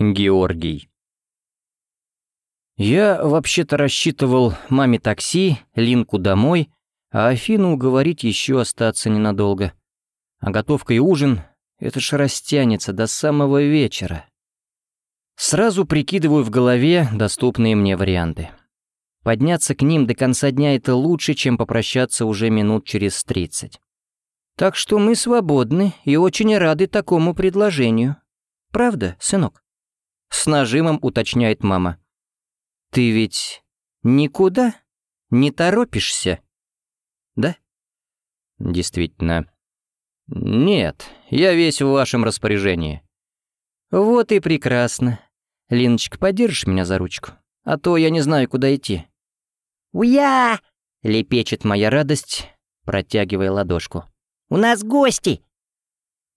Георгий. Я вообще-то рассчитывал маме такси, Линку домой, а Афину уговорить еще остаться ненадолго. А готовка и ужин — это ж растянется до самого вечера. Сразу прикидываю в голове доступные мне варианты. Подняться к ним до конца дня — это лучше, чем попрощаться уже минут через тридцать. Так что мы свободны и очень рады такому предложению. Правда, сынок? С нажимом уточняет мама. «Ты ведь никуда не торопишься?» «Да?» «Действительно. Нет, я весь в вашем распоряжении». «Вот и прекрасно. Линочка, подержишь меня за ручку? А то я не знаю, куда идти». «Уя!» — лепечет моя радость, протягивая ладошку. «У нас гости!»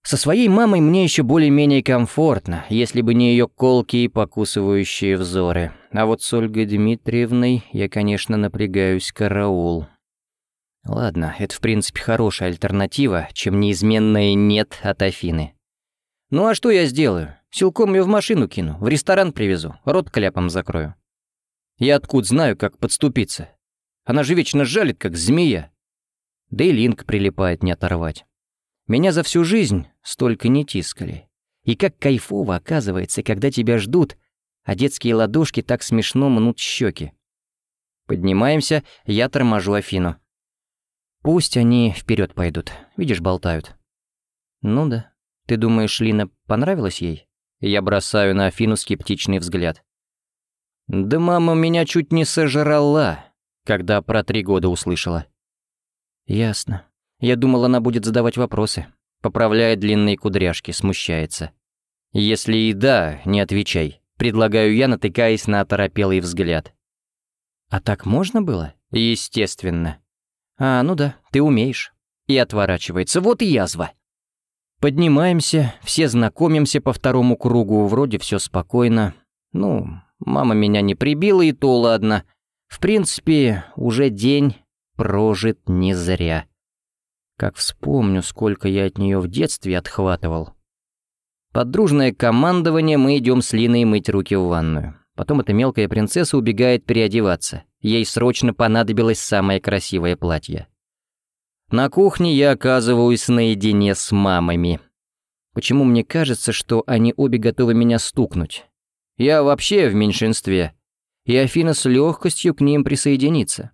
Со своей мамой мне еще более-менее комфортно, если бы не ее колкие и покусывающие взоры. А вот с Ольгой Дмитриевной я, конечно, напрягаюсь караул. Ладно, это в принципе хорошая альтернатива, чем неизменное «нет» от Афины. Ну а что я сделаю? Силком ее в машину кину, в ресторан привезу, рот кляпом закрою. Я откуда знаю, как подступиться? Она же вечно жалит, как змея. Да и линк прилипает не оторвать. Меня за всю жизнь столько не тискали. И как кайфово оказывается, когда тебя ждут, а детские ладошки так смешно мнут щеки. Поднимаемся, я торможу Афину. Пусть они вперед пойдут, видишь, болтают. Ну да. Ты думаешь, Лина понравилась ей? Я бросаю на Афину скептичный взгляд. Да мама меня чуть не сожрала, когда про три года услышала. Ясно. Я думал, она будет задавать вопросы. Поправляет длинные кудряшки, смущается. Если и да, не отвечай. Предлагаю я, натыкаясь на оторопелый взгляд. А так можно было? Естественно. А, ну да, ты умеешь. И отворачивается. Вот и язва. Поднимаемся, все знакомимся по второму кругу, вроде все спокойно. Ну, мама меня не прибила, и то ладно. В принципе, уже день прожит не зря. Как вспомню, сколько я от нее в детстве отхватывал. Под дружное командование мы идем с Линой мыть руки в ванную. Потом эта мелкая принцесса убегает переодеваться. Ей срочно понадобилось самое красивое платье. На кухне я оказываюсь наедине с мамами. Почему мне кажется, что они обе готовы меня стукнуть? Я вообще в меньшинстве. И Афина с легкостью к ним присоединится.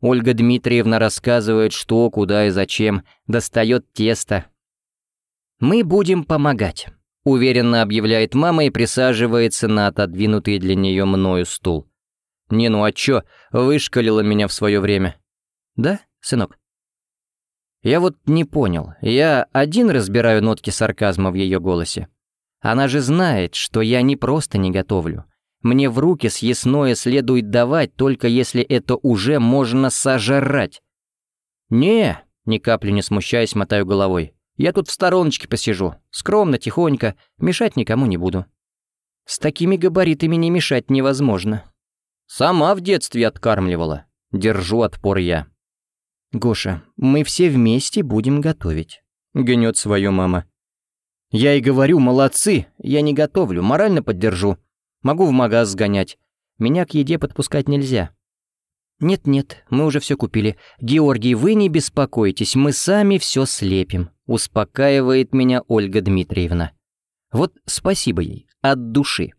Ольга Дмитриевна рассказывает, что, куда и зачем, достает тесто. «Мы будем помогать», — уверенно объявляет мама и присаживается на отодвинутый для нее мною стул. «Не, ну а чё, вышкалила меня в свое время». «Да, сынок?» Я вот не понял, я один разбираю нотки сарказма в ее голосе. Она же знает, что я не просто не готовлю, мне в руки съестное следует давать, только если это уже можно сожрать. «Не», ни капли не смущаясь, мотаю головой. «Я тут в стороночке посижу, скромно, тихонько, мешать никому не буду». С такими габаритами не мешать невозможно. Сама в детстве откармливала. Держу отпор я. «Гоша, мы все вместе будем готовить», — гнет свою мама. «Я и говорю, молодцы, я не готовлю, морально поддержу. Могу в магаз сгонять. Меня к еде подпускать нельзя». «Нет-нет, мы уже все купили. Георгий, вы не беспокойтесь, мы сами все слепим», — успокаивает меня Ольга Дмитриевна. Вот спасибо ей, от души.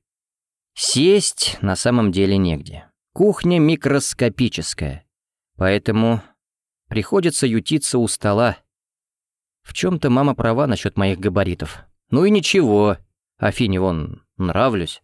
Сесть на самом деле негде. Кухня микроскопическая, поэтому приходится ютиться у стола. В чем то мама права насчет моих габаритов. Ну и ничего, Афине вон нравлюсь.